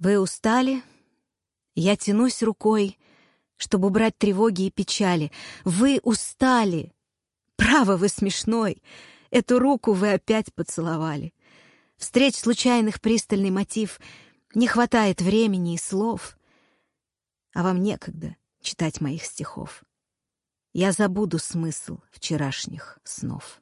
Вы устали? Я тянусь рукой, чтобы убрать тревоги и печали. Вы устали. Право, вы смешной. Эту руку вы опять поцеловали. Встреч случайных пристальный мотив. Не хватает времени и слов. А вам некогда читать моих стихов. Я забуду смысл вчерашних снов.